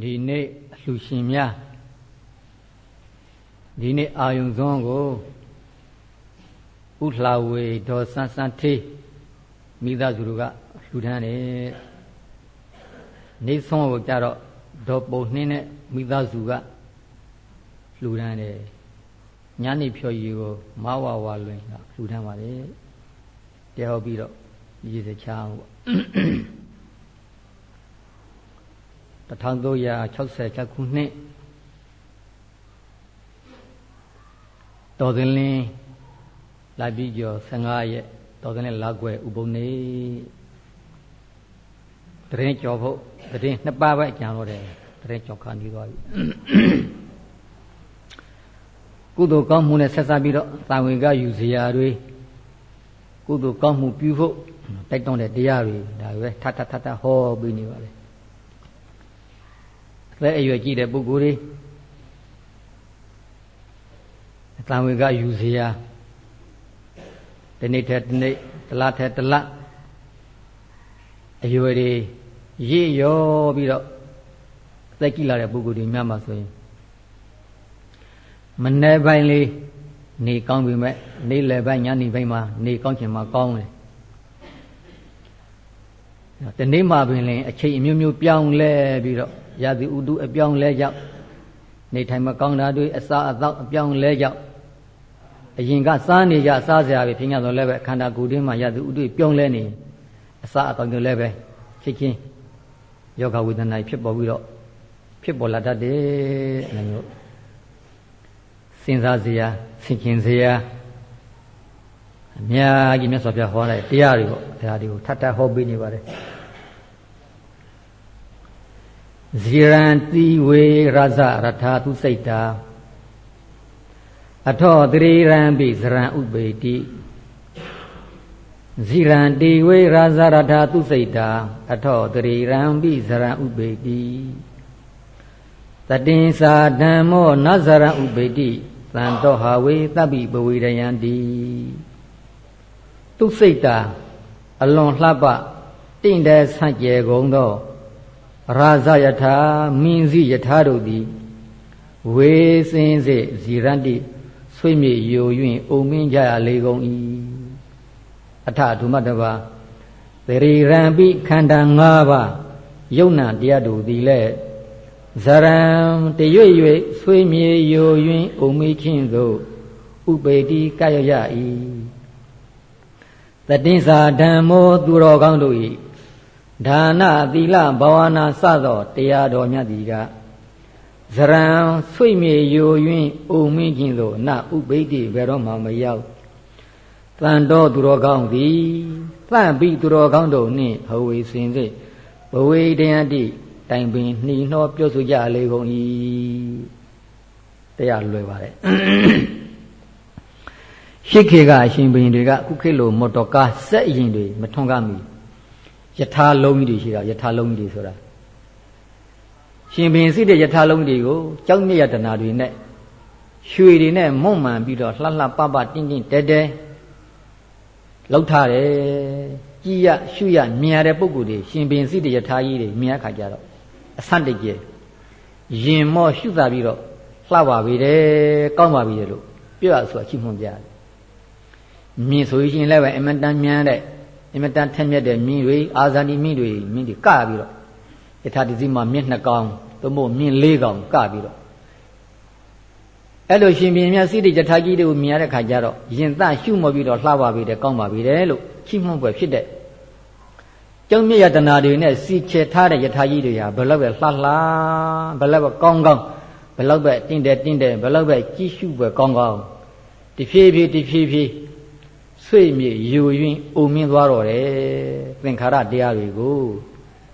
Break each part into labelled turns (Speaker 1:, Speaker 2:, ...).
Speaker 1: ဒီနေ့အလှရှင်များဒီနေ့အာယုံစွန်းကိုဥလှဝေဒေါ်ဆန်းဆန်းထေးမိသားစုတို့ကလှူဒန်းတယ်နေဆုံးကိုကြတော့ဒေါ်ပုံနှင်းနဲ့မိသားစုကလှူဒန်းတယ်ညနေဖြော်ရည်ကိုမဝဝလွင်ကလှူဒန်းပါတယ်တရားပြီးတော့ရည်စချအောင်ပေါ့ 1366ခုနှစ်တော်သင်လင်းလာပြီးကျော်15ရက်တော်သင်လင်းလာွယ်ဥပုံနေတရင်ကြော်ဖို့တရင်နှစ်ပါးပဲအကြံလို့တယ်တရင်ကြော်ခါနေသွားပြီကုသိုလ်ကောင်းမှုနဲ့ဆက်စပ်ပြီးတော့သာဝေကယူစရာတွေကုသိုလ်ကောင်းမှုပြုဖို့ တိုက်တွန်းတဲ့တရားတွေဒါပဲထထထထဟောပြီးနေပါလေသက်အရွယ်ကြီးတဲ့ပုဂ္ဂိုလ်တွေအတံဝေကယူစရာဒီနေ့ထက်ဒီနေ့တလားထက်တလားအရွယ်တွေရည်ရောပြီးတော့သက်ကြီးလာတဲ့ပုဂ္ဂိုလ်တွေများမှာဆိုရင်မနေ့ပိုင်းလေးနေကောင်းပြီမဲ့နေ့လယ်ပိုင်းညနေပိုင်းမှာနေကောင်းချင်မှကောင်းတယ် တနေ့မှပင်လင်အချိန်အမျိုးမျိုးပြောင်းလဲပြီးတော့ရာသီဥတုအပြောင်းလဲကြောင့်နေထိုင်မကောင်းတာတွေအစာအသောက်အပြောင်းလဲကြောင့်အရင်ကစားနေကြစားစရာပဲဖြစ်ကြတော့လည်းပဲခန္ဓာကိုယ်တွင်းမှာရာသီဥတုပြောင်းလဲနေအစာအသောက်တွေလည်းပဲချက်ချင်းယောဂဝေဒနာဖြစ်ပေါ်ပြီးတော့ဖြစ်ပေါ်လာတတ်တယ်အဲလိုစဉ်းစားစရာဆင်ခြင်စရာ အများကြီးမြတ်စွာဘုရားဟောတဲ့တရားတွေပေါ့တရားတွေကိုထပ်ထပ်ဟောပေးနေပါတယ်ဇီရန်တိဝေရဇရထာသူစိတ်တာအထောတရိရံပိဇရံဥပေတိဇီရန်တိဝေရဇရထာသူစိတ်တာအထောတရိရံပိဇရံဥပေတိတတင်္စာဓမ္မောနဇရံဥပေတိသံတောဟာဝေတပိပဝေရယံတိ သူစိတ်တာအလွန်လှပတင့်တဲ့ဆန့်ကျဲကုန်သောရာဇယထာမင်းစည်းယထာတို့သည်ဝေစင်းစေဇီရန္တိဆွေးမြေယို၍အုံမင်းကြရလေကုန်၏အထဒုမတဘာသရီရံပိခန္ဓာ၅ပါးယုံနာတရားတို့သည်လည်းဇရံတရွေ့၍ဆွေးမြေယို၍အုံမေးခြင်းသို့ဥပေတိကရရ၏ တတိ္စာဓမ္မောသူတော်ကောင်းတို့၏ဒါနသီလဘာဝနာစသောတရားတော်မြတ်သည်ကဇရံဆွေ့မြေယို၍အုံမင်းခြင်းသို့နဥပိတိဘယ်တော့မှမရောက်တန်တော်သူတော်ကောင်းသည်သန့်ပြီးသူတော်ကောင်းတို့နှင့်ဟဝေစင်စေဘဝေတယတိတိုင်ပင်နှီးနှောပြောဆိုကြလေကုန်၏တရားလွယ်ပါတယ် ရှိခေကအရှင်ဘုရင်တွေကခုခေတ်လိုမော်တော်ကားစက်အရင်တွေမထွန်းကားမီယထာလုံးကြီးတွေရှိတာယထာလုံးကြီးတွေဆိုတာရှင်ဘုရင်စိတဲ့ယထာလုံးတွေကိုကြောက်မြတ်ရတနာတွေနဲ့ရွှေတွေနဲ့မွန့်မှန်ပြီးတော့လှလှပပတင်းတင်းတဲတဲလောက်ထားတယ်ကြည်ရရှုရမြင်ရတဲ့ပုံကိုယ်တွေရှင်ဘုရင်စိတဲ့ယထာကြီးတွေမြင်ရခါကြတော့အဆန့်တကျရင်မော့ရှုသာပြီးတော့လှပါပြီတယ်ကောင်းပါပြီတယ်လို့ပြောရဆိုအချိမွန်ပြတယ် မြင်ဆိုရင်လည်းပဲအမတန်မြန်တဲ့အမတန်ထက်မြက်တဲ့မြင်တွေအာဇာတိမြင်တွေမြင်တွေကပြီးတော့ယထာတိစီမှာမြင့်နှစ်ကောင်သို့မဟုတ်မြင့်လေးကောင်ကပြီးတော့အဲ့လိုရှင်ပြန်မြတ်စိတ္တယထာကြီးတွေကိုမြင်ရတဲ့ခါကျတော့ယင်သရှုမပြီးတော့လှပါပြီတဲ့ကောင်းပါပြီတဲ့လို့ချိမှုန့်ပွဲဖြစ်တဲ့ကျောင်းမြတ်ယတနာတွေနဲ့စီချေထားတဲ့ယထာကြီးတွေဟာဘယ်လောက်ပဲလှလှဘယ်လောက်ပဲကောင်းကောင်းဘယ်လောက်ပဲတင့်တယ်တင့်တယ်ဘယ်လောက်ပဲကြည့်ရှုပွဲကောင်းကောင်းတဖြည်းဖြည်းတဖြည်းဖြည်း ဆွေမြေယူရင်းအုံမင်းသွားတော့တယ်သင်္ခါရတရားတွေကို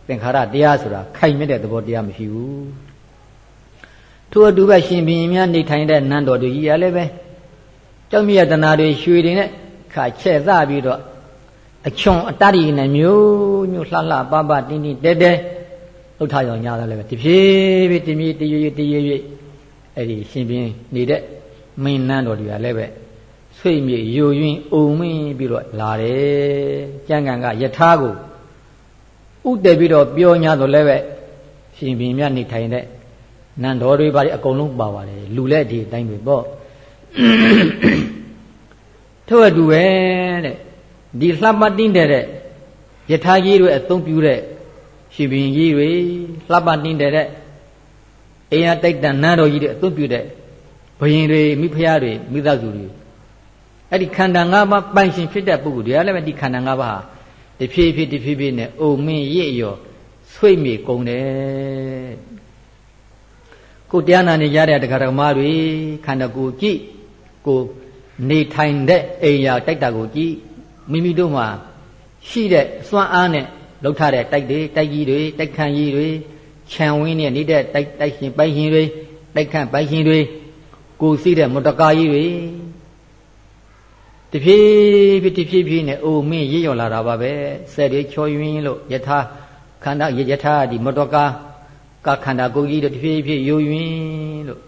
Speaker 1: သင်္ခါရတရားဆိုတာခိုင်မြဲတဲ့သဘောတရားမရှိဘူးထို့အတူပဲရှင်ဘုရင်များနေထိုင်တဲ့နန်းတော်တွေကြီးရလည်းပဲကြောက်မြတ်တနာတွေရွှေတွေနဲ့ခါချဲ့သပြီးတော့အချွန်အတ္တရီနဲ့မျိုးမျိုးလှလှပပတင်းတင်းတဲတဲလှုပ်ထားရောညာတယ်လည်းပဲတဖြည်းဖြည်းတမြည်တရွေ့တရွေ့အဲ့ဒီရှင်ဘုရင်နေတဲ့မင်းနန်းတော်တွေကလည်းပဲ ဆွေမြေယိုယွင်းအုံမင်းပြီးတော့လာတယ်ကျန်ကန်ကယထာကိုဥတည်ပြီးတော့ပြောညာတော့လည်းပဲရှင်ဘင်မြတ်နေထိုင်တဲ့နန္တော်တွေပါအကုန်လုံးပါပါတယ်လူလည်းဒီအတိုင်းပဲပေါ့ထို့အတူပဲတဲ့ဒီလှပတင်းတဲ့ယထာကြီးတွေအသုံးပြုတဲ့ရှင်ဘင်ကြီးတွေလှပတင်းတဲ့အိယတိုက်တန်နန်းတော်ကြီးတွေအသုံးပြုတဲ့ဘယင်တွေမိဖုရားတွေမိသားစုတွေ အဲ့ဒီခန္ဓာ၅ပါးပိုင်ရှင်ဖြစ်တဲ့ပုဂ္ဂိုလ်တွေကလည်းပဲဒီခန္ဓာ၅ပါးဟာတဖြည်းဖြည်းတဖြည်းဖြည်းနဲ့အုံမင်းရစ်ရောဆွိတ်မြေကုန်တယ်ကိုတရားနာနေကြတဲ့တရားဓမ္မတွေခန္ဓာကိုယ်ကြည့်ကိုနေထိုင်တဲ့အိမ်ယာတိုက်တာကိုကြည့်မိမိတို့မှာရှိတဲ့စွမ်းအားနဲ့လှုပ်ထားတဲ့တိုက်တွေတိုက်ကြီးတွေတိုက်ခန့်ကြီးတွေခြံဝင်းနဲ့နေတဲ့တိုက်တိုက်ရှင်ပိုင်ရှင်တွေတိုက်ခန့်ပိုင်ရှင်တွေကိုစီးတဲ့မတကာကြီးတွေ တဖြည်းဖြည်းတဖြည်းဖြည်းနဲ့အိုမင်းရရော်လာတာပါပဲစက်တွေချော်ယွင်းလို့ယထာခန္ဓာယထာဒီမတော်ကာကခန္ဓာကိုယ်ကြီးတို့တဖြည်းဖြည်းယိုယွင်းလို့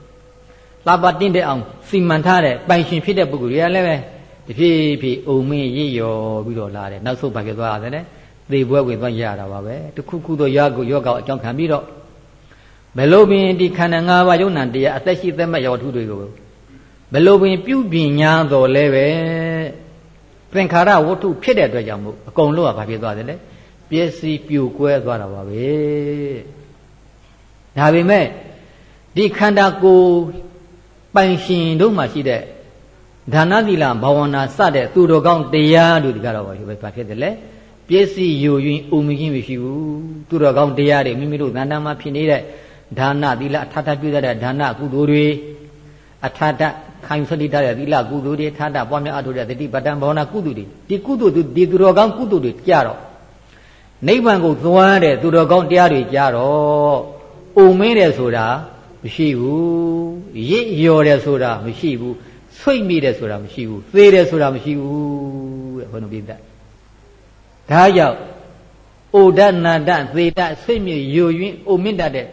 Speaker 1: လာပါတင့်တဲ့အောင်စီမံထားတဲ့ပိုင်ရှင်ဖြစ်တဲ့ပုဂ္ဂိုလ်တွေကလည်းပဲတဖြည်းဖြည်းအုံမင်းရရော်ပြီးတော့လာတယ်နောက်ဆုံးဘာဖြစ်သွားရလဲသေပွဲဝင်သွားရတာပါပဲတခုခုသောယောဂယောဂအကြောင်းခံပြီးတော့ဘယ်လိုပင်ဒီခန္ဓာ၅ပါးယုံနာတရားအသက်ရှိသက်မဲ့ရောထုတွေကို ဘယ်လိုပင်ပြုပြင်ညာတော်လဲပဲသင်္ခါရဝတ္ထုဖြစ်တဲ့အတွက်ကြောင့်မို့အကုန်လုံးကဘာဖြစ်သွားတယ်လဲပျက်စီးပြိုကွဲသွားတာပါပဲဒါပေမဲ့ဒီခန္ဓာကိုယ်ပိုင်ရှင်တို့မှရှိတဲ့ဒါနသီလဘာဝနာစတဲ့သူတော်ကောင်းတရားတို့ဒီကတော့ဘာဖြစ်တယ်လဲပစ္စည်းယူရင်အုံမကြီးမရှိဘူးသူတော်ကောင်းတရားတွေမိမိတို့သဏ္ဍာန်မှာဖြစ်နေတဲ့ဒါနသီလအထာထပြုတဲ့ဒါနကုသိုလ်တွေအထာတ ခံစတိတဲ့သီလကုသိုလ်တွေထာတပွားများအထုတဲ့တတိပတ္တံဘာဝနာကုသိုလ်တွေဒီကုသိုလ်ဒီသူတော်ကောင်းကုသိုလ်တွေကြတော့နိဗ္ဗာန်ကိုသွားတဲ့သူတော်ကောင်းတရားတွေကြတော့အုံမင်းတယ်ဆိုတာမရှိဘူးရစ်ရော်တယ်ဆိုတာမရှိဘူးဆွိတ်မိတယ်ဆိုတာမရှိဘူးသေတယ်ဆိုတာမရှိဘူးတဲ့ဘုန်းတော်ပြတဲ့ဒါကြောင့်ဩဒနာတသေတဆွိတ်မြေယိုယွင်းအိုမင့်တတ်တဲ့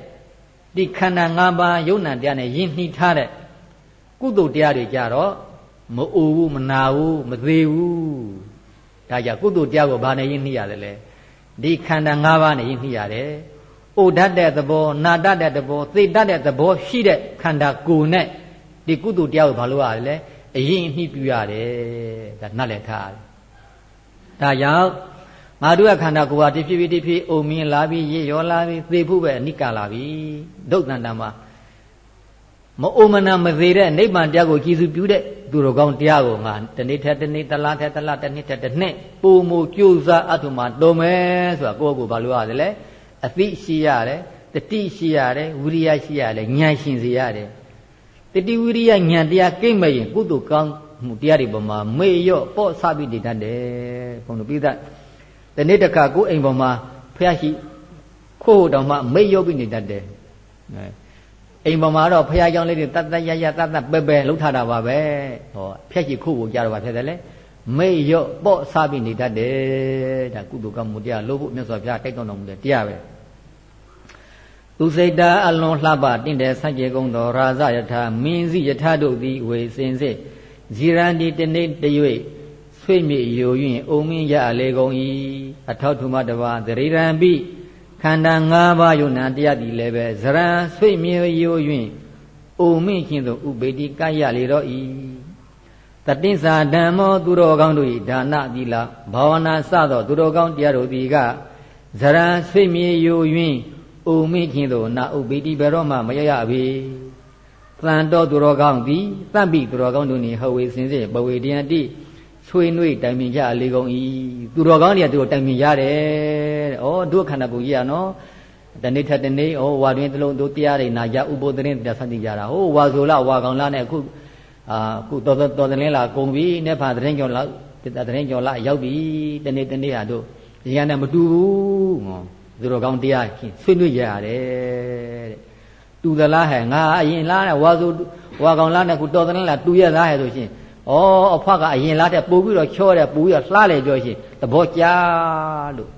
Speaker 1: ဒီခန္ဓာ၅ပါးယုံနာတရားနဲ့ယဉ်နှီးထားတဲ့ ကုသိုလ်တရားတွေကြတော့မအိုဘူးမနာဘူးမသေးဘူးဒါကြောင့်ကုသိုလ်တရားကိုဘာနဲ့ယဉ်နှီးရတယ်လဲဒီခန္ဓာ၅ပါးနဲ့ယဉ်နှီးရတယ်အိုတတ်တဲ့သဘောနာတတ်တဲ့သဘောသေတတ်တဲ့သဘောရှိတဲ့ခန္ဓာကိုယ်နဲ့ဒီကုသိုလ်တရားကိုဘာလို့ရလဲအရင်နှိပြုရတယ်ဒါနတ်လည်းထားတယ်ဒါကြောင့်ငါတို့ရဲ့ခန္ဓာကိုယ်ဟာတဖြည်းဖြည်းတဖြည်းအုံမြင်လာပြီးရေရောလာပြီးသေဖို့ပဲအနိကလာပြီဒုက္ခန္တမှာ မအုံမနာမသေးတဲ့နိဗ္ဗာန်တရားကိုကြည်စုပြုတဲ့သူတော်ကောင်းတရားကိုငါတနေ့ထက်တနေ့တလားထက်တလားတစ်နှစ်ထက်တစ်နှစ်ပုံမူကြိုးစားအထုမှတော်မယ်ဆိုတာကိုယ့်ကိုယ်ဘာလို့ရတယ်လဲအသိရှိရတယ်တတိရှိရတယ်ဝိရိယရှိရတယ်ဉာဏ်ရှင်စေရတယ်တတိဝိရိယဉာဏ်တရားကိမ့်မဲ့ရင်ကုသိုလ်ကောင်းမှုတရားတွေပေါ်မှာမေ့ရော့ပေါ့ဆပြီးနေတတ်တယ်ဘုံတို့ပြီးသားဒီနေ့တခါကိုယ်အိမ်ပေါ်မှာဖះရှိခိုးတော်မှမိတ်ရုပ်ပြီးနေတတ်တယ် အိမ်ပေါ်မှာတော့ဖះကြောင်လေးတွေတတ်တတ်ရရတတ်တတ်ပဲပဲလှုပ်ထားတာပါပဲဟောဖះရှိခိုးကိုကြားတော့ပါဖြစ်တယ်လေမိတ်ရော့ပေါ့စားပြီးနေတတ်တယ်ဒါကုသိုလ်ကမှုတရားလို့ဖို့မြတ်စွာဘုရားတိုက်တော်တော်မူတဲ့တရားပဲသူစိတ်တာအလွန်လှပတင့်တယ်ဆန့်ကျင်ကုန်သောရာဇယထာမင်းစီယထာတို့သည်ဝေစင်စစ်ဇီရန်ဒီတနေ့တ၍ဆွေမြေယို၍အုံမင်းရလေကုန်၏အထောက်ထုမတပါသရိရံပိ ခန္ဓာ၅ပါးယုံနာတရားသည်လည်းပဲဇရံဆွေမြေယို၍အုံမင်းချင်းသို့ဥပေတိကရလေတော့၏တတိစ္ဆာဓမ္မောသူတော်ကောင်းတို့၏ဒါနသီလဘာဝနာစသောသူတော်ကောင်းတရားတို့သည်ကဇရံဆွေမြေယို၍အုံမင်းချင်းသို့နာဥပေတိဘယ်တော့မှမရရပေတန်တော်သူတော်ကောင်းသည်တပ္ပိသူတော်ကောင်းတို့နှင့်ဟဝေစင်စစ်ဘဝေတယတိ ဆွေးနွေးတိုင်ပင်ကြလေကုန်၏သူတော်ကောင်းတွေကသူတို့တိုင်ပင်ရတယ်တဲ့ဩဒုခန္ဓာကိုကြီးရနော်တနေ့ထက်တနေ့ဩဝါတွင်တလုံးတို့တရားတွေနာကြဥပုသရင်တရားဆက်တည်ကြတာဟိုဝါဆိုလဝါကောင်လနဲ့အခုအာခုတော်တော်တလင်းလာကုန်ပြီနဲ့ဖာတရင်ကျော်လာတရင်ကျော်လာရောက်ပြီတနေ့တနေ့ဟာတို့ဒီကနေ့မတူဘူးဟောသူတော်ကောင်းတရားဆွေးနွေးကြရတယ်တဲ့တူသလားဟဲ့ငါအရင်လားတဲ့ဝါဆိုဝါကောင်လားနဲ့ခုတော်တလင်းလာတူရလားဟဲ့ဆိုရှင် ဩအဖွားကအရင်လားတဲ့ပို့ပြီးတော့ချောတယ်ပို့ပြီးတော့လှလေပြောရှင်သဘောကျလို့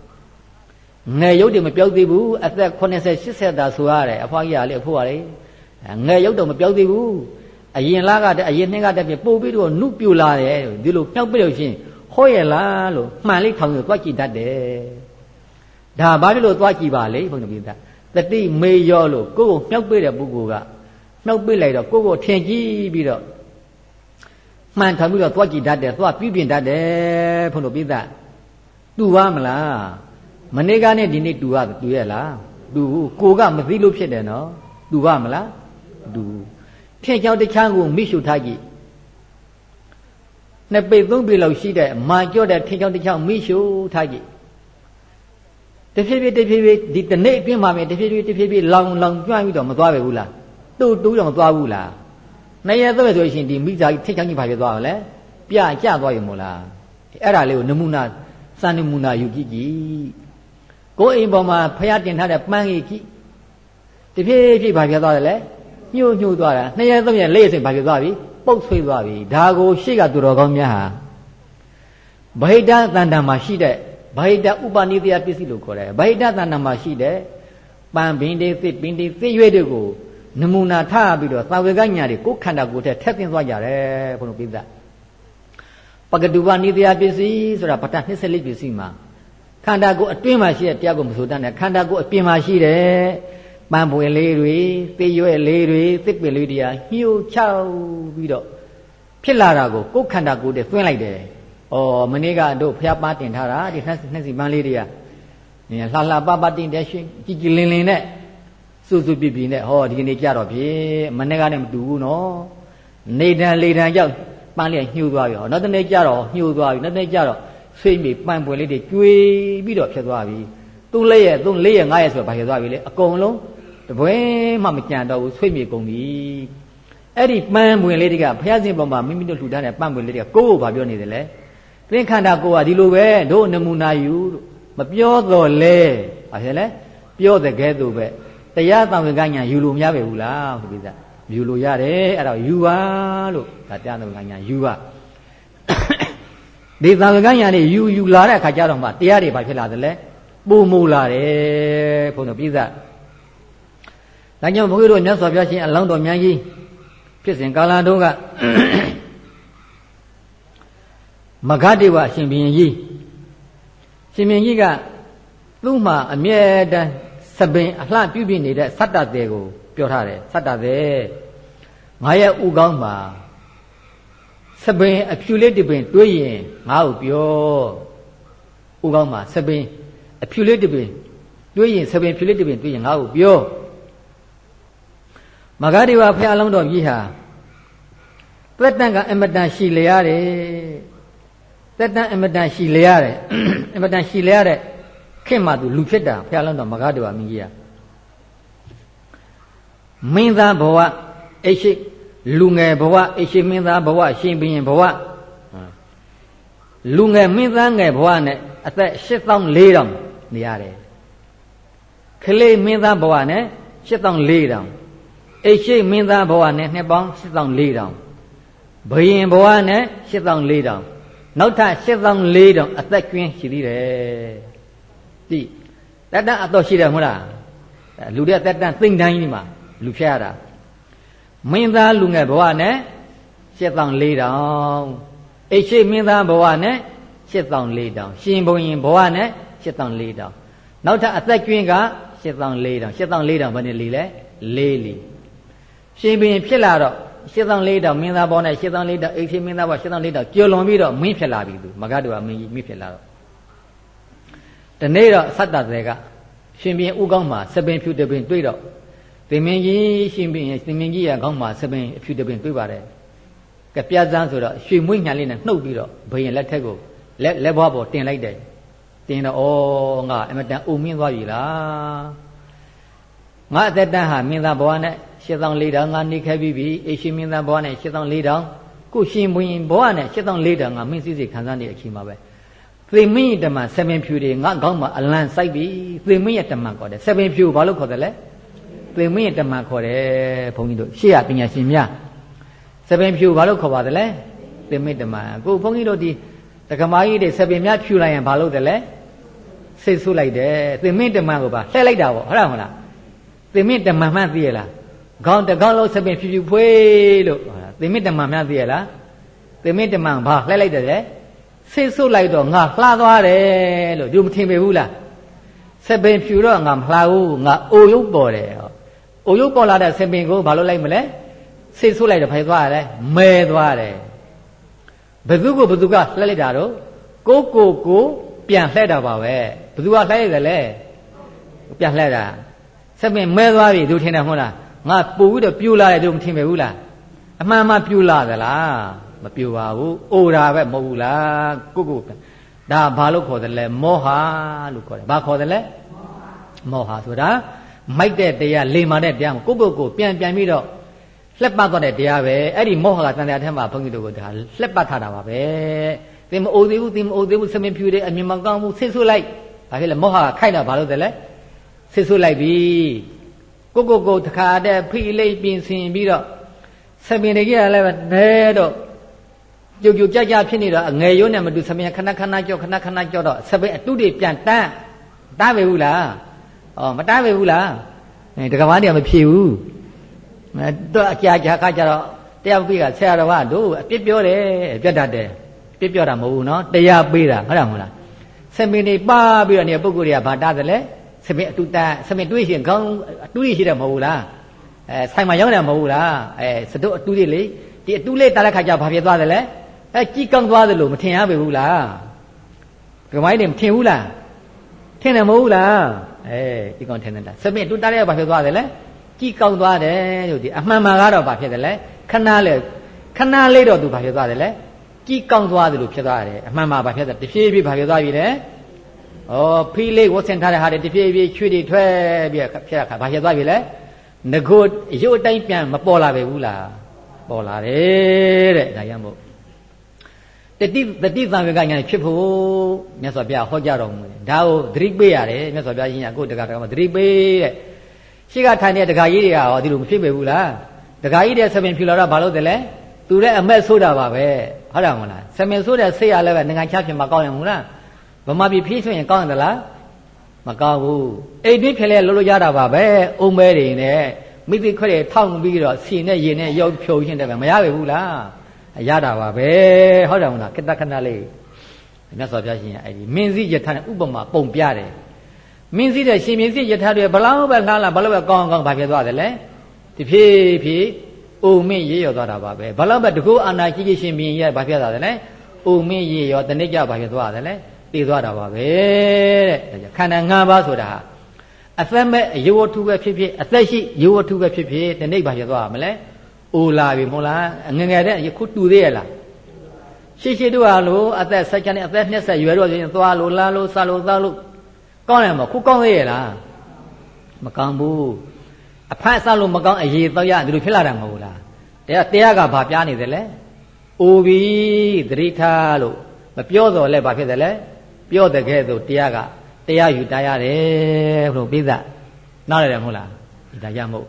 Speaker 1: ငယ်ရုပ်တွေမပြောက်သေးဘူးအသက်80 80သာဆိုရတယ်အဖွားကြီးကလေအဖိုးကလေငယ်ရုပ်တော့မပြောက်သေးဘူးအရင်လားကတဲ့အရင်နှစ်ကတည်းကပို့ပြီးတော့နုပြူလာတယ်ဒီလိုမြောက်ပြလို့ရှင်ဟောရလားလို့မှန်လေးထောင်ဆိုသွားကြည့်တတ်တယ်ဒါဘာဖြစ်လို့သွားကြည့်ပါလေဘုန်းကြီးပြတတိမေရောလို့ကိုယ့်ကိုမြှောက်ပေးတဲ့ပုဂ္ဂိုလ်ကမြှောက်ပေးလိုက်တော့ကိုယ့်ကိုထင်ကြည့်ပြီးတော့ မှန်ထပြီးတော့သွားကြည့်တတ်တယ်သွားပြုပြင်တတ်တယ်ဘုန်းတော်ပြတူပါမလားမနေ့ကနဲ့ဒီနေ့တူရတူရဲ့လားတူကိုကမသိလို့ဖြစ်တယ်နော်တူပါမလားတူထင်ကြောင်တချမ်းကိုမိရှုထားကြည့်နှစ်ပေသုံးပေလောက်ရှိတဲ့မာကြော့တဲ့ထင်ကြောင်တချမ်းမိရှုထားကြည့်တဖြည်းဖြည်းတဖြည်းဖြည်းဒီတနေ့အတွင်းမှာပဲတဖြည်းဖြည်းတဖြည်းဖြည်းလောင်လောင်ကျွမ်းပြီးတော့မသွားပဲဘူးလားတူတူတော့မသွားဘူးလား နှစ်ရက်သက်ဆိုရှင်ဒီမိသားကြီးထင်ချောင်းကြီးဘာဖြစ်သွားမလဲပြကျသွားရင်မို့လားအဲ့ဒါလေးကိုနမူနာစံနမူနာယူကြည့်ကြည့်ကိုယ်အိမ်ပေါ်မှာဖျားတင်ထားတဲ့ပန်းကြီးကြည့်တဖြည်းဖြည်းဘာဖြစ်သွားတယ်လဲညှို့ညှို့သွားတာနှစ်ရက်သုံးရက်လေးရက်စင်ဘာဖြစ်သွားပြီပုတ်ဆွေးသွားပြီဒါကိုရှေ့ကသူတော်ကောင်းများဟာဗဟိတသန္တံမှာရှိတဲ့ဗဟိတဥပနိတယပစ္စည်းလို့ခေါ်တယ်ဗဟိတသန္တံမှာရှိတဲ့ပန်းပင်တွေသစ်ပင်တွေသစ်ရွက်တွေကို နမူနာထားပြီးတော့သာဝေကညာတွေကိုယ်ခန္ဓာကိုယ်ထဲထက်သင်သွားကြတယ်ဘုရားပိဿပကတုပနိတယပစ္စည်းဆိုတာပဋ္ဌာန်း24ပစ္စည်းမှာခန္ဓာကိုယ်အတွင်းမှာရှိတဲ့တရားကိုမဆိုတတ်နဲ့ခန္ဓာကိုယ်အပြင်မှာရှိတဲ့ပန်းပွေလေးတွေသေရွက်လေးတွေသစ်ပင်လေးတွေကညှို့ချောက်ပြီးတော့ဖြစ်လာတာကိုကိုယ်ခန္ဓာကိုယ်တည်းသွင်းလိုက်တယ်။အော်မနေ့ကတို့ဖျားပါတင်ထားတာဒီနှစ်နှစ်စီပန်းလေးတွေကညလှလှပပတင်တဲ့ရှင်ကြည်ကြည်လင်လင်နဲ့ စွစွပြပြနဲ့ဟောဒီကနေ့ကြတော့ဖြင့်မနေ့ကနဲ့မတူဘူးနော်။နေတန်လေတန်ကြောက်ပန်းလေးညှို့သွားပြီ။နောက်တနေ့ကြတော့ညှို့သွားပြီ။နောက်တနေ့ကြတော့ဆွေးမြေပန်းပွေလေးတွေကျွေးပြီးတော့ဖြစ်သွားပြီ။သူ့လက်ရဲ့သူ့လေးရဲ့ငါးရဲ့ဆိုတော့ဘာဖြစ်သွားပြီလဲ။အကုန်လုံးတပွဲမှမကြံတော့ဘူးဆွေးမြေကုန်ပြီအဲ့ဒီပန်းပွင့်လေးတွေကဘုရားရှင်ပေါ်မှာမိမိတို့လှူထားတဲ့ပန်းပွင့်လေးတွေကကိုယ့်ကိုဘာပြောနေတယ်လဲသင်္ခန္ဓာကိုယ်ကဒီလိုပဲတို့နမူနာယူလို့မပြောတော့လဲဘာဖြစ်လဲပြောတဲ့ကဲသို့ပဲ တရားတောင်ကညာယူလို့မရပဲဘူးလားဆိုပြီးသားယူလို့ရတယ်အဲ့တော့ယူပါလို့ဒါတရားတောင်ကညာယူပါဒီတောင်ကညာနေယူယူလာတဲ့အခါကျတော့မှတရားတွေဘာဖြစ်လာသလဲပုံမူလာတယ်ဘုန်းတော်ပြိဿဒါကြောင့်ဘုန်းကြီးတို့မြတ်စွာဘုရားရှင်အလောင်းတော်မြတ်ကြီးဖြစ်စဉ်ကာလတုန်းကမဂတိဝအရှင်ဘုရင်ကြီးရှင်ဘုရင်ကြီးကသူ့မှာအမြဲတမ်း စပင်အလှပြုပြနေတဲ့စတ္တသေးကို ပြောထားတယ်စတ္တသေးငါရဲ့ဥကောင်းမှာစပင်အဖြူလေးတစ်ပင်တွေးရင်ငါ့ကိုပြောဥကောင်းမှာစပင်အဖြူလေးတစ်ပင်တွေးရင်စပင်ဖြူလေးတစ်ပင်တွေးရင်ငါ့ကိုပြောမဂဒေဝဖះအလုံးတော်ကြီးဟာသက်တန်ကအမတန်ရှိလျရတယ်သက်တန်အမတန်ရှိလျရတယ်အမတန်ရှိလျရတဲ့ ခင်မှသူလူဖြစ်တာဖះအလုံးတော်မဂဒေဝမင်းကြီးဟာမင်းသားဘဝအိရှိလူငယ်ဘဝအိရှိမင်းသားဘဝရှင်ဘုရင်ဘဝလူငယ်မင်းသားငယ်ဘဝနဲ့အသက်8400နေရတယ်ခလေးမင်းသားဘဝနဲ့8400အိတ်ရှိမင်းသားဘဝနဲ့နှစ်ပေါင်း8400ဘယင်ဘဝနဲ့8400နောက်ထပ်8400အသက်ကျွင်းရှိသေးတယ် တိတတအတော့ရှိတယ်မဟုတ်လားလူတွေတက်တန်းသိမ့်တိုင်းဒီမှာလူဖြတ်ရတာမင်းသားလူငယ်ဘဝနဲ့8400အိတ်ရှိမင်းသားဘဝနဲ့8400ရှင်ဘုံရင်ဘဝနဲ့8400နောက်ထပ်အသက်ကျွင်းက8400 8400ဘယ်နဲ့လီလဲ၄လီရှင်ဘရင်ဖြစ်လာတော့ရှစ်သောင်းလေးတောင်မင်းသားဘောနဲ့ရှစ်သောင်းလေးတောင်အိတ်ရှင်မင်းသားဘောရှစ်သောင်းလေးတောင်ကျော်လွန်ပြီးတော့မင်းဖြစ်လာပြီသူမဂ္ဂတုကမင်းကြီးမင်းဖြစ်လာတော့ ဒီနေ့တော့သတ္တသေကရှင်ဘရင်ဥကောင်းမှာစပင်ဖြူတပင်တွေ့တော့သင်မင်းကြီးရှင်ဘရင်သင်မင်းကြီးရဲ့ခေါင်းမှာစပင်ဖြူတပင်တွေ့ပါတယ်ကပြဇန်းဆိုတော့ရွှေမွေးညာလေးနဲ့နှုတ်ပြီးတော့ဘရင်လက်ထက်ကိုလက်လက်ဘွားပေါ်တင်လိုက်တယ်တင်တော့ဩငါအမတန်အုံမြင့်သွားပြီလားငါအသက်တန်းဟာမင်းသားဘဝနဲ့8400ငါနေခဲ့ပြီးပြီအေရှင်မင်းသားဘဝနဲ့8400ကိုရှင်ဘုရင်ဘဝနဲ့8400ငါမင်းစည်းစိမ်ခံစားနေတဲ့အချိန်မှာပဲ သေမင်းရဲ့တမန်7ဖြူတွေငါခေါင်းမှာအလံစိုက်ပြီးသေမင်းရဲ့တမန်ခေါ်တယ်7ဖြူဘာလို့ခေါ်တယ်လဲသေမင်းရဲ့တမန်ခေါ်တယ်ဘုန်းကြီးတို့ရှေ့ရပညာရှင်များ7ဖြူဘာလို့ခေါ်ပါတယ်လဲသေမင်းတမန်ကိုဘုန်းကြီးတို့ဒီတက္ကမကြီးတွေ7များဖြူလိုက်ရင်ဘာလို့တယ်လဲစိတ်ဆုပ်လိုက်တယ်သေမင်းတမန်ကိုပါလှည့်လိုက်တာပေါ့ဟုတ်လားမဟုတ်လားသေမင်းတမန်မှသိရလားခေါင်းတကောင်းလုံးစပင်ဖြူဖြူဖွေးလို့သေမစ်တမန်များသိရလားသေမစ်တမန်ဘာလှဲလိုက်တယ် လေဆိတ်ဆုပ်လိုက်တော့ငါလှသွားတယ်လို့ဒီမထင်ပေဘူးလားစပင်ဖြူတော့ငါမလှဘူးငါအိုရုပ်ပေါ်တယ်ဟောအိုရုပ်ပေါ်လာတဲ့စပင်ကိုဘာလို့လိုက်မလဲစိတ်ဆိုးလိုက်တော့ဖိုင်သွားရတယ်မဲသွားတယ်ဘသူကဘသူကလှက်လိုက်တာတော့ကိုကိုကိုပြန်လှဲ့တာပါပဲဘသူကလှဲ့ရတယ်လဲပြန်လှဲ့တာစပင်မဲသွားပြီသူထင်တယ်မဟုတ်လားငါပူပြီးတော့ပြူလာတယ်သူမထင်ပဲဘူးလားအမှန်မှပြူလာသလား မပြူပါဘူးအိုတာပဲမဟုတ်ဘူးလားကိုကိုဒါဘာလို့ခေါ်တယ်လဲမောဟလို့ခေါ်တယ်ဘာခေါ်တယ်လဲမောဟဆိုတာမိုက်တဲ့တရားလိမ္မာတဲ့တရားကိုကိုကိုပြန်ပြန်ပြီးတော့လှက်ပတ်သွားတဲ့တရားပဲအဲ့ဒီမောဟကတန်တရားထဲမှာဘုန်းကြီးတို့ကဒါလှက်ပတ်ထားတာပါပဲသင်မအိုသေးဘူးသင်မအိုသေးဘူးစမင်ဖြူတယ်အမြင်မကောင်းဘူးဆစ်ဆွလိုက်ဘာဖြစ်လဲမောဟကခိုက်တာဘာလို့တယ်လဲဆစ်ဆွလိုက်ပြီကိုကိုကိုတခါတည်းဖိလိပ်ပြင်ဆင်ပြီးတော့စမင်တွေကြီးလည်းပဲနဲတော့ ကြုတ်ကြုတ်ကြကြဖြစ်နေတော့ငယ်ရုံးနဲ့မတူစမင်ခဏခဏကြောက်ခဏခဏကြောက်တော့စပင်အတုတွေပြန်တန်းတားပဲဘူးလားဩမတားပဲဘူးလားအဲတကဘာတည်းမဖြေဘူးအဲတော့အကြာကြာခါကြတော့တရားပိကဆရာတော်ကတို့အပြစ်ပြောတယ်ပြတ်တတ်တယ်ပြစ်ပြောတာမဟုတ်ဘူးနော်တရားပေးတာဟုတ်တယ်မဟုတ်လားစမင်တွေပါပြီးတော့နေပုဂ္ဂိုလ်တွေကဘာတားတယ်လဲစမင်အတုတန်းစမင်တွေးရှင်ခေါင်းအတူရှိတယ်မဟုတ်ဘူးလားအဲဆိုင်မှာရောက်တယ်မဟုတ်ဘူးလားအဲစတုအတူလေးလေဒီအတူလေးတားတဲ့ခါကျဘာဖြစ်သွားတယ်လဲ အဲကြည်ကောင်းသွားတယ်လို့မထင်ရပေဘူးလားဒီမိုင်းတွေမထင်ဘူးလားထင်တယ်မဟုတ်ဘူးလားအဲကြည်ကောင်းထင်တယ်လားစမင်အတူတားတဲ့ဘာဖြစ်သွားတယ်လဲကြည်ကောင်းသွားတယ်လို့ဒီအမှန်မှန်ကတော့ဘာဖြစ်တယ်လဲခဏလေခဏလေးတော့သူဘာဖြစ်သွားတယ်လဲကြည်ကောင်းသွားတယ်လို့ဖြစ်သွားတယ်အမှန်မှန်ဘာဖြစ်တယ်တဖြည်းဖြည်းဘာဖြစ်သွားပြီလဲဩဖီးလေးဝတ်ဆင်ထားတဲ့ဟာတွေတဖြည်းဖြည်းချွေတွေထွက်ပြီးဖြစ်တာခါဘာဖြစ်သွားပြီလဲငကိုရုပ်အတိုင်းပြန်မပေါ်လာပဲဘူးလားပေါ်လာတယ်တဲ့ဒါရမို့ တတိတတိသံဝေကညာဖြစ်ဖို့မြတ်စွာဘုရားဟောကြားတော်မူတယ်ဒါကိုသတိပေးရတယ်မြတ်စွာဘုရားရှင်ကကိုယ်တက္ကရာမှာသတိပေးတဲ့ရှိကထိုင်တဲ့တက္ကရာကြီးတွေကဟောဒီလိုမဖြစ်ပေဘူးလားတက္ကရာကြီးတွေဆပင်ဖြူလာတော့ဘာလို့တလဲသူတဲ့အမက်ဆိုးတာပါပဲဟုတ်တယ်မလားဆပင်ဆိုးတဲ့စိတ်ရလည်းပဲငငချဖြစ်မှာကောင်းရင်မလားဗမာပြည်ဖြည့်ဆိုရင်ကောင်းတယ်လားမကောင်းဘူးအိတ်တွင်းဖြစ်လဲလို့လို့ရတာပါပဲအုံမဲတွေနဲ့မိသိခွက်တွေထောက်ပြီးတော့စီနဲ့ရေနဲ့ရောက်ဖြုံရှင်းတယ်ပဲမရပဲဘူးလား ရတာပါပဲဟုတ်တယ်မလားခတခဏလေးမြတ်စွာဘုရားရှင်အဲ့ဒီမင်းစည်းယထာနဲ့ဥပမာပုံပြတယ်မင်းစည်းတဲ့ရှင်မင်းစည်းယထာတွေဘလောက်ပဲလှမ်းလာဘလောက်ပဲကောင်းကောင်းဘာဖြစ်သွားတယ်လဲတဖြည်းဖြည်းအုံမင်းရေရောသွားတာပါပဲဘလောက်ပဲတကူအာနာကြီးကြီးရှင်ဘင်းရဲ့ဘာဖြစ်သွားတယ်လဲအုံမင်းရေရောတဏိကြဘာဖြစ်သွားတယ်လဲတည်သွားတာပါပဲတဲ့ဒါကြောင့်ခန္ဓာ၅ပါးဆိုတာအသက်မဲ့အယဝတ္ထုပဲဖြစ်ဖြစ်အသက်ရှိယဝတ္ထုပဲဖြစ်ဖြစ်တဏိဘာဖြစ်သွားမလဲ အိုလာပြီမဟုတ်လားငငယ်တဲ့ယခုတူသေးရလားရှိရှိတို့ဟာလို့အသက်ဆက်ချင်အသက်20ရွယ်တော့ရင်သွားလို့လာလို့စားလို့သားလို့ကောင်းတယ်မခုကောင်းသေးရလားမကောင်းဘူးအဖတ်စားလို့မကောင်းအရေးတော့ရဒီလိုဖြစ်လာတာမဟုတ်လားတရားတရားကဘာပြားနေတယ်လဲအိုပြီသတိထားလို့မပြောတော့လဲဘာဖြစ်တယ်လဲပြောတဲ့ကဲဆိုတရားကတရားယူတာရတယ်ဘုလို့ပြိဿနားရတယ်မဟုတ်လားဒါရမို့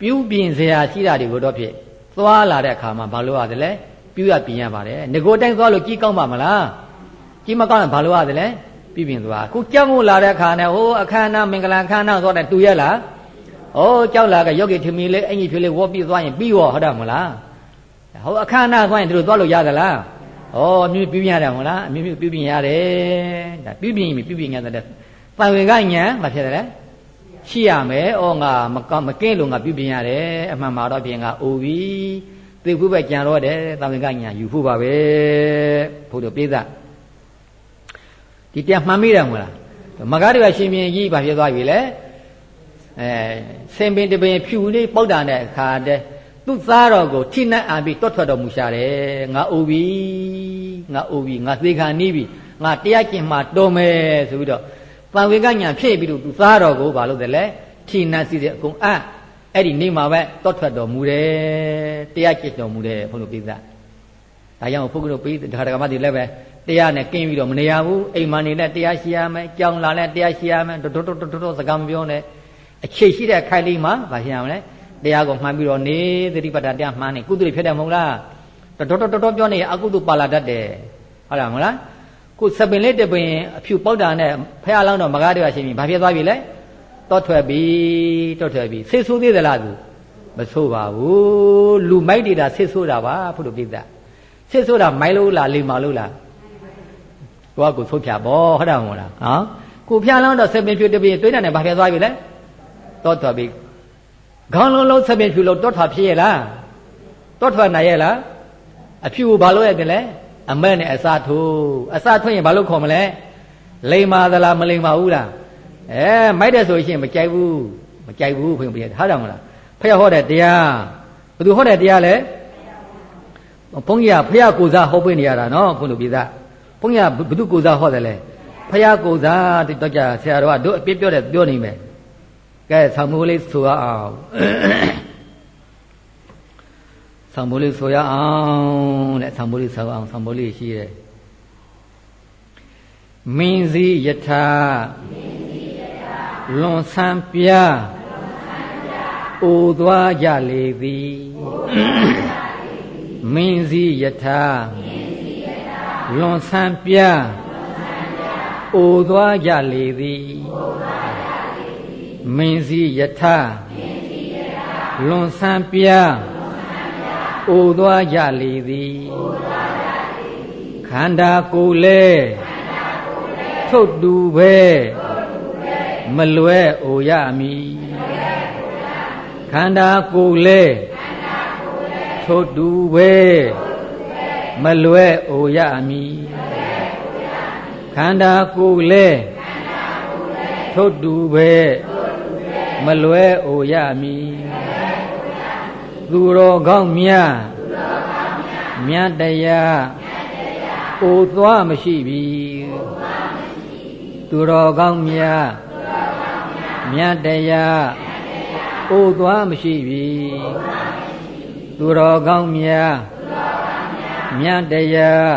Speaker 1: ပြုပြင်စရာရှိတာတွေကိုတော့ဖြစ်သွားလာတဲ့အခါမှာဘာလို့ရတယ်လဲပြုရပြင်ရပါတယ်ငကိုတိုင်းသွားလို့ကြီးကောင်းပါမလားကြီးမကောင်းရင်ဘာလို့ရတယ်လဲပြပြင်သွားခုကြောက်မို့လာတဲ့အခါနဲ့ဟိုအခမ်းအနားမင်္ဂလာအခမ်းအနားသွားတဲ့တူရလားဩကြောက်လာကယောဂီထမီလေးအင်ကြီးဖြေလေးဝေါ်ပြီးသွားရင်ပြီးရောဟုတ်တယ်မလားဟိုအခမ်းအနားသွားရင်ဒီလိုသွားလို့ရသလားဩမြူးပြပြင်ရတယ်မဟုတ်လားအမြူးပြပြင်ရတယ်ဒါပြပြင်ပြီပြပြင်ရတယ်တန်ဝင်ကညာမဖြစ်တယ်လေ ရှိရမယ်။အော်ငါမကမကင်းလို့ငါပြုပြင်ရတယ်။အမှန်မှာတော့ပြင်ကအိုပြီ။သိဖို့ပဲကြံတော့တယ်။တာဝန်ကညာယူဖို့ပါပဲ။ဘုရားပြေးသားဒီတရားမှန်မိတယ်မလား။မကားတွေကရှင်ပြင်ကြီးဘာဖြစ်သွားပြီလဲ။အဲစင်ပင်တပင်ဖြူလေးပေါက်တာတဲ့အခါတည်းသူ့သားတော်ကိုထိနှက်အာပြီးတွတ်ထွက်တော်မူရှာတယ်။ငါအိုပြီ။ငါအိုပြီ။ငါသေခါနီးပြီ။ငါတရားကျင့်မှတော်မယ်ဆိုပြီးတော့ တန်ဝေကညာဖြစ်ပြီးတော့သူသားတော်ကိုဘာလို့တယ်လဲထိနတ်စီတဲ့အကုန်အပ်အဲ့ဒီနေ့မှာပဲတောထွက်တော်မူတယ်တရားကျင့်တော်မူတယ်ဘုလို့ပြသဒါကြောင့်ဘုရားတို့ပြီးဒကာဒကာမတွေလည်းပဲတရားနဲ့ကင်းပြီးတော့မနေရဘူးအိမ်မနေနဲ့တရားရှိရမယ်ကြောင်းလာနဲ့တရားရှိရမယ်တိုးတိုးတိုးတိုးစကားမပြောနဲ့အခြေရှိတဲ့ခိုင်လေးမှာဘာရှိရမလဲတရားကိုမှန်ပြီးတော့နေသတိပဋ္ဌာန်တရားမှန်နေကုသိုလ်ဖြစ်တယ်မဟုတ်လားတိုးတိုးတိုးတိုးပြောနေအကုသိုလ်ပါလာတတ်တယ်ဟုတ်လားမဟုတ်လား ခုစပင်လေးတပင်အဖြူပေါက်တာနဲ့ဖះလောင်းတော့မကားတရားရှင်ပြီဘာဖြစ်သွားပြီလဲတောထွက်ပြီတောထွက်ပြီဆိတ်ဆိုးသေးသလားသူမဆိုးပါဘူးလူမိုက်နေတာဆိတ်ဆိုးတာပါဘုလိုပြိဿဆိတ်ဆိုးတာမိုက်လို့လားလိမ္မာလို့လားကိုကကိုဆိုးဖြာပေါ့ဟုတ်တယ်မဟုတ်လားဟမ်ကိုဖျားလောင်းတော့ဆက်ပင်ဖြူတပင်တွေးနေတယ်ဘာဖြစ်သွားပြီလဲတောထွက်ပြီခေါင်းလုံးလုံးဆက်ပင်ဖြူလို့တောထွက်ဖြစ်ရဲ့လားတောထွက်နိုင်ရဲ့လားအဖြူကိုဘာလို့ရပြန်လဲ အမဲနဲ့အစာထိုးအစာထွင်းရင်ဘာလို့ခေါ်မလဲလိမ္မာသလားမလိမ္မာဘူးလားအဲမိုက်တယ်ဆိုရင်မကြိုက်ဘူးမကြိုက်ဘူးဘုရင်ဘုရင်ထားတယ်မလားဖះဟောတဲ့တရားဘယ်သူဟောတဲ့တရားလဲဘုန်းကြီးကဖះကိုစားဟောပေးနေရတာနော်ဘုန်းတို့ပြည်သားဘုန်းကြီးကဘယ်သူကိုစားဟောတယ်လဲဖះကိုစားတော့ကြဆရာတော်ကတို့အပြစ်ပြောတယ်ပြောနေမယ်ကဲဆောင်းမိုးလေးဆိုရအောင် ဆောင်းမိုးလေးဆိုရအောင်တဲ့ဆောင်းမိုးလေးဆိုအောင်ဆောင်းမိုးလေးရှိတယ်မင်းစည်းယထာလွန်ဆန်းပြအိုသွားကြလေသည်မင်းစည်းယထာလွန်ဆန်းပြအိုသွားကြလေသည်မင်းစည်းယထာလွန်ဆန်းပြ အိုသွားကြလေသည်ခန္ဓာကိုယ်လဲထုတ်တူပဲမလွဲအိုရမည်ခန္ဓာကိုယ်လဲထုတ်တူပဲမလွဲအိုရမည်ခန္ဓာကိုယ်လဲထုတ်တူပဲမလွဲအိုရမည် သူတော်ကောင်းမြတ်မြတ်တရားအိုသွားမရှိပြီသူတော်ကောင်းမြတ်မြတ်တရားအိုသွားမရှိပြီသူတော်ကောင်းမြတ်မြတ်တရား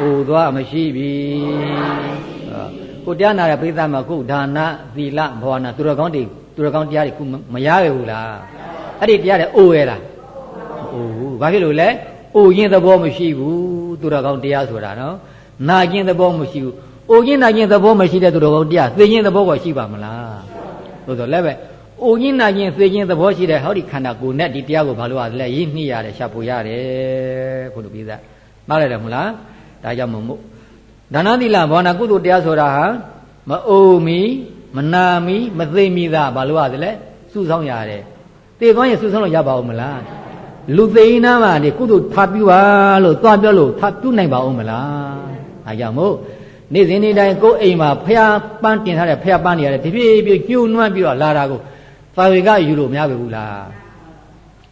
Speaker 1: အိုသွားမရှိပြီကိုတရားနာတဲ့ပိဿမှာကိုဒါနသီလဘောနာသူတော်ကောင်းတွေသူတော်ကောင်းတရားတွေခုမရရဘူးလား အဲ့ဒီတရားတွေအိုရလားအိုဘူးဘာဖြစ်လို့လဲအိုရင်သဘောမရှိဘူးသူတော်ကောင်းတရားဆိုတာနော်နာခြင်းသဘောမရှိဘူးအိုခြင်းနာခြင်းသဘောမရှိတဲ့သူတော်ကောင်းတရားသိခြင်းသဘောကရှိပါမလားသို့သောလည်းပဲအိုခြင်းနာခြင်းသိခြင်းသဘောရှိတဲ့ဟောဒီခန္ဓာကိုယ်နဲ့ဒီတရားကိုဘာလို့ရလဲရင်းနှီးရတယ်ရှာဖွေရတယ်ဘုလိုပြေးသားနားလည်တယ်မလားဒါကြောင့်မို့မို့ဒါနသီလဘာဝနာကုသိုလ်တရားဆိုတာဟာမအိုမီမနာမီမသိမီသာဘာလို့ရတယ်လဲစုဆောင်ရတယ် သေသွားရင်စုဆောင်လို့ရပါဦးမလားလူသိန်းနာမှာနေကုသိုလ်ထားပြပါလို့သွားပြောလို့ထားပြုနိုင်ပါဦးမလားအဲကြောင့်မို့နေ့စဉ်နေ့တိုင်းကိုယ်အိမ်မှာဖျားပန်းတင်ထားတဲ့ဖျားပန်းနေရတယ်တဖြည်းဖြည်းညှို့နှွမ်းပြီးတော့လာတာကိုသာဝေကယူလို့မရပါဘူးလား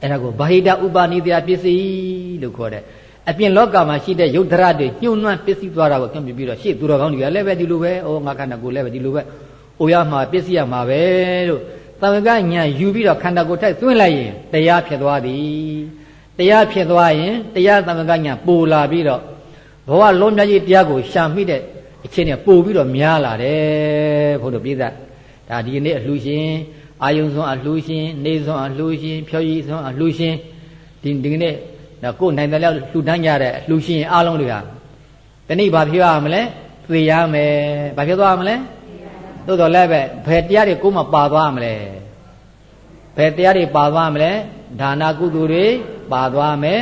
Speaker 1: အဲ့ဒါကိုဗဟိတဥပါနိတယပစ္စည်းလို့ခေါ်တယ်အပြင်လောကမှာရှိတဲ့ယုတ်ဒရတွေညှို့နှွမ်းပစ္စည်းသွားတာကိုပြန်ပြီးတော့ရှေ့သူတော်ကောင်းတွေကလည်းပဲဒီလိုပဲဩငါခန္ဓာကိုယ်လည်းပဲဒီလိုပဲအိုရမှာပစ္စည်းရမှာပဲလို့ သံဃာညာယူပြီးတော့ခန္ဓာကိုယ်ထိုက်သွင်းလိုက်ရင်တရားဖြစ်သွားသည်တရားဖြစ်သွားရင်တရားသံဃာညာပိုလာပြီးတော့ဘဝလုံးမြတ်ကြီးတရားကိုရှာမိတဲ့အချင်းနဲ့ပို့ပြီးတော့များလာတယ်ဘုရားပြိဿဒါဒီနေ့အလှရှင်အာယုံစွန်အလှရှင်နေစွန်အလှရှင်ဖြောကြီးစွန်အလှရှင်ဒီဒီနေ့တော့ကိုယ်နိုင်တယ်လို့လှူဒန်းကြတဲ့အလှရှင်အားလုံးတွေကဒီနေ့ဘာဖြစ်ရမလဲသေရမယ်ဘာဖြစ်သွားမလဲ သို့တော်လည်းပဲဘယ်တရားတွေကိုမှပါသွားမလဲဘယ်တရားတွေပါသွားမလဲဒါနာကုသိုလ်တွေပါသွားမယ်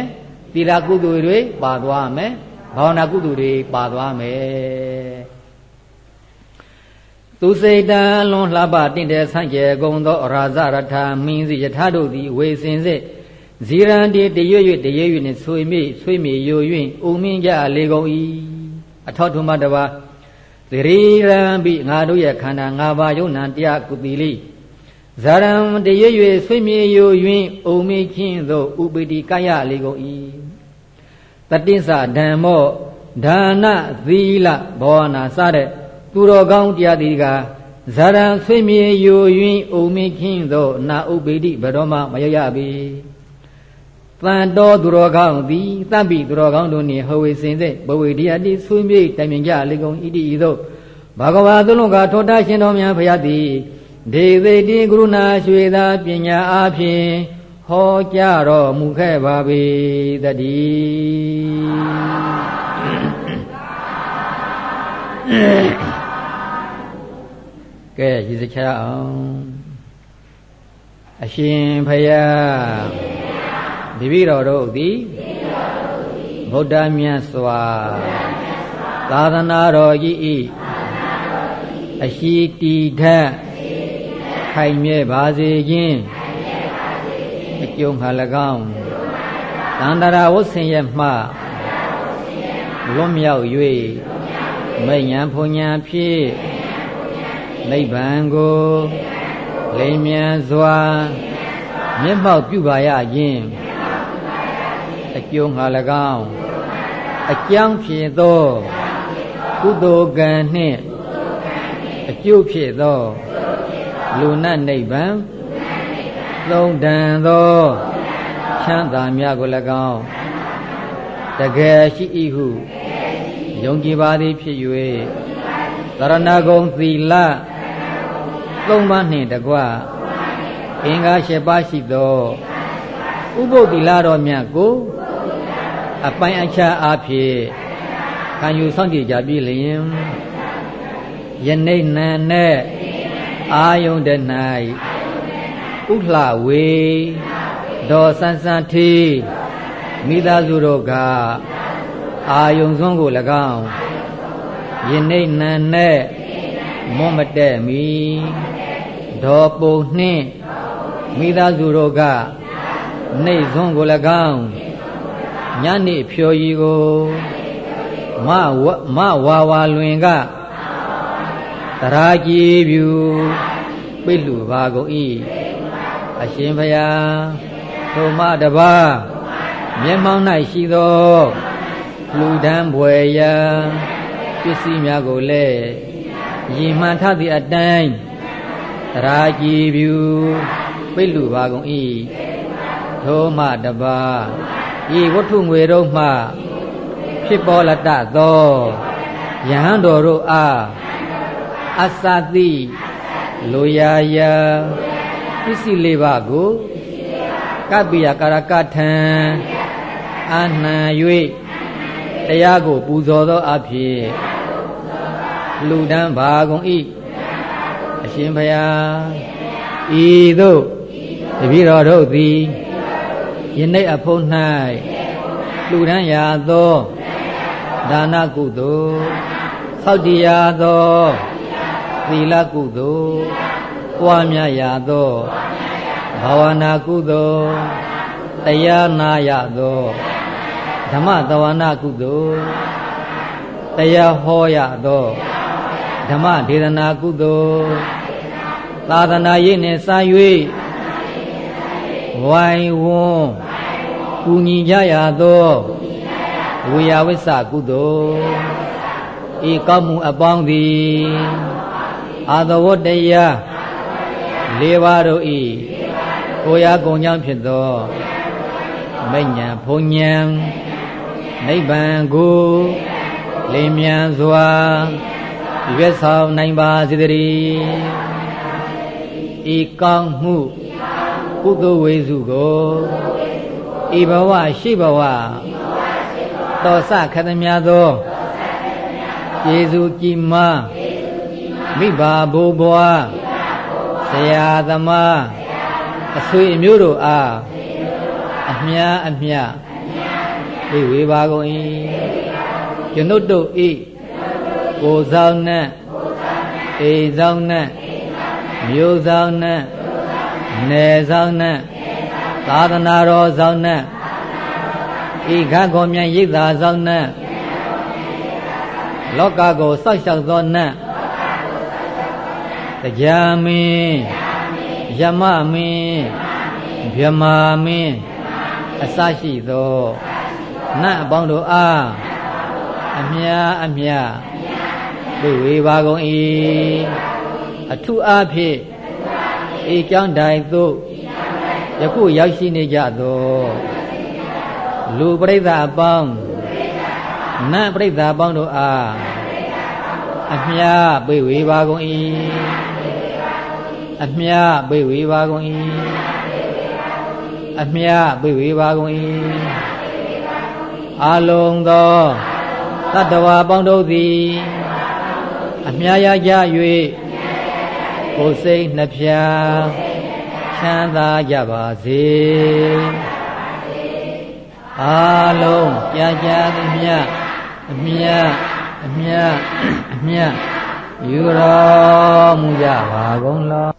Speaker 1: သီလကုသိုလ်တွေပါသွားမယ်ဘာဝနာကုသိုလ်တွေပါသွားမယ်သူစိတ်တံလွန်လှပတင့်တဲ့ဆန့်ကျဲကုန်သောရာဇရထာမင်းစီယထာတို့သည်ဝေစင်စစ်ဇီရန်တေတရွရွတရွရွနှင့်ဆွေမိဆွေမိယို၍ဥမင်းကြလေကုန်၏အထောထုမတပါ သရီရံပိငါတို့ရဲ့ခန္ဓာ၅ပါးယုံနာတရားကုတိလိဇာရံတရွရွဆွေမိယို၍ဥမင်းချင်းသို့ဥပိတိကာယလေကုန်၏တတိစ္ဆဓမ္မောဒါနသီလဘောနာစတဲ့သူတော်ကောင်းတရားဒီကဇာရံဆွေမြေယိုယွင်းအုံမင်းခင်းသောနာဥပိတိဘယ်တော့မှမရရပြီ တန်တော်သူတော်ကောင်းသည်တပ္ပိသူတော်ကောင်းတို့နှင့်ဟဝေစင်စေဘဝေတရားတိဆွေမြေတိုင်မြင်ကြလေကုန်ဣတိဤသို့ဘဂဝါသူလုံးကထောတာရှင်တော်များဖရာသည်ဒေဝိတိကရုဏာရွှေသာပညာအားဖြင့်ဟောကြားတော်မူခဲ့ပါပေတည်းကဲရည်စချအောင်အရှင်ဖယား တပည့်တော်တို့သည်ဗုဒ္ဓမြတ်စွာသာသနာတော်ကြီးဤအရှိတီခတ်ခိုင်မြဲပါစေခြင်းအကျုံးခါ၎င်းတန္တရာဝဆင်ရမှလွတ်မြောက်၍မိညာဖုန်ညာဖြင့်နိဗ္ဗာန်ကိုလိမ်မြန်စွာမျက်မှောက်ပြုပါရခြင်း အကျိုးငါ၎င်းအကြောင်းဖြစ်သောကုသိုလ်ကံနှင့်အကျိုးဖြစ်သောလူနတ်နိဗ္ဗာန်သုံးတန်သောချမ်းသာများကို၎င်းတကယ်ရှိ၏ဟုယုံကြည်ပါသည်ဖြစ်၍သရဏဂုံသီလသုံးပါးနှင့်တကွအင်္ဂါ၈ပါးရှိသောဥပုပ်တိလာတော်မြတ်ကို အပိုင်အခြားအားဖြင့်ခံယူဆောင်ကြကြပြီလျင်ယနေ့နံနဲ့အာယုန်တ၌ဥလှဝေဒေါ်ဆန်းဆန်းထီမိသားစုတို့ကအာယုံစွန်းကို၎င်းယနေ့နံနဲ့မွတ်မတဲ့မီဒေါ်ပုံနှင့်မိသားစုတို့ကနှိတ်စွန်းကို၎င်း ညနေဖြော်ရီကိုမဝမဝါဝါလွင်ကတရာကြီးပြူပိတ်လူပါကုန်၏အရှင်ဘုရားထိုမတပါမျက်မှောက်၌ရှိသောလူဒန်းဘွယ်ရာပစ္စည်းများကိုလည်းရည်မှန်ထသည့်အတိုင်းတရာကြီးပြူပိတ်လူပါကုန်၏ထိုမတပါ ဤဝတ္ထုငွေတို့မှဖြစ်ပေါ်လတ္တသောယဟန်တော်တို့အားအစတိလိုရာယာပစ္စည်းလေးပါးကိုကပ္ပိယကာရကထံအာနှံ၍တရားကိုပူဇော်သောအဖြစ်လူဒန်းဘာကုန်၏အရှင်ဘုရားဤသို့တပည့်တော်တို့သည် ယနေ့အဖို့၌လူဒန်းရာသောဒါနကုသိုလ်သောက်တရားသောသီလကုသိုလ်ပွားများရသောဘာဝနာကုသိုလ်တရားနာရသောဓမ္မသဝနာကုသိုလ်တရားဟောရသောဓမ္မဒေသနာကုသိုလ်သာသနာရေးနှင့်စာ၍ ဝိုင်ဝန်းကူညီကြရသောဝေယဝိစ္စကုသိုလ်ဤကောင်းမှုအပေါင်းသည်အာသဝတ္တရားလေးပါးတို့ဤကိုရာကုံကြောင့်ဖြစ်သောမိညာဘုံညာနိဗ္ဗာန်ကိုလင်းမြန်စွာရွတ်ဆောင်နိုင်ပါစေတည်းဤကောင်းမှု ကုသိုလ်ဝေစုကိုဤဘဝရှိဘဝတောစခသမြသောယေစုကြည်မမိဘဘိုးဘွားဆရာသမားအဆွေအမျိုးတို့အားအမြအမြသိဝေပါကုန်၏ကျွန်ုပ်တို့ဤကိုဆောင်နဲ့အိမ်ဆောင်နဲ့မျိုးဆောင်နဲ့ နယ်ဆောင်နဲ့သာသနာတော်ဆောင်နဲ့ဤခါကောမြတ်ရိပ်သာဆောင်နဲ့လောကကိုစောက်ရှောက်သောနတ်တရားမင်းယမမင်းဗြဟ္မာမင်းအစရှိသောနတ်အပေါင်းတို့အားအမြအမြသိဝေပါကုန်၏အထုအားဖြင့် ဧကြောင်းတိုင်သို့ယခုရောက်ရှိနေကြသောလူပရိသတ်အပေါင်းနတ်ပရိသတ်အပေါင်းတို့အားအမြပိဝေပါကုန်၏အမြပိဝေပါကုန်၏အမြပိဝေပါကုန်၏အာလုံးသောတတ္တဝါပေါင်းတို့သည်အမြရကြ၍ ကိုယ်စိတ်နှပြချမ်းသာကြပါစေအာလုံးကြာကြာသည်မြအမြအမြအမြယူတော်မူကြပါကုန်လော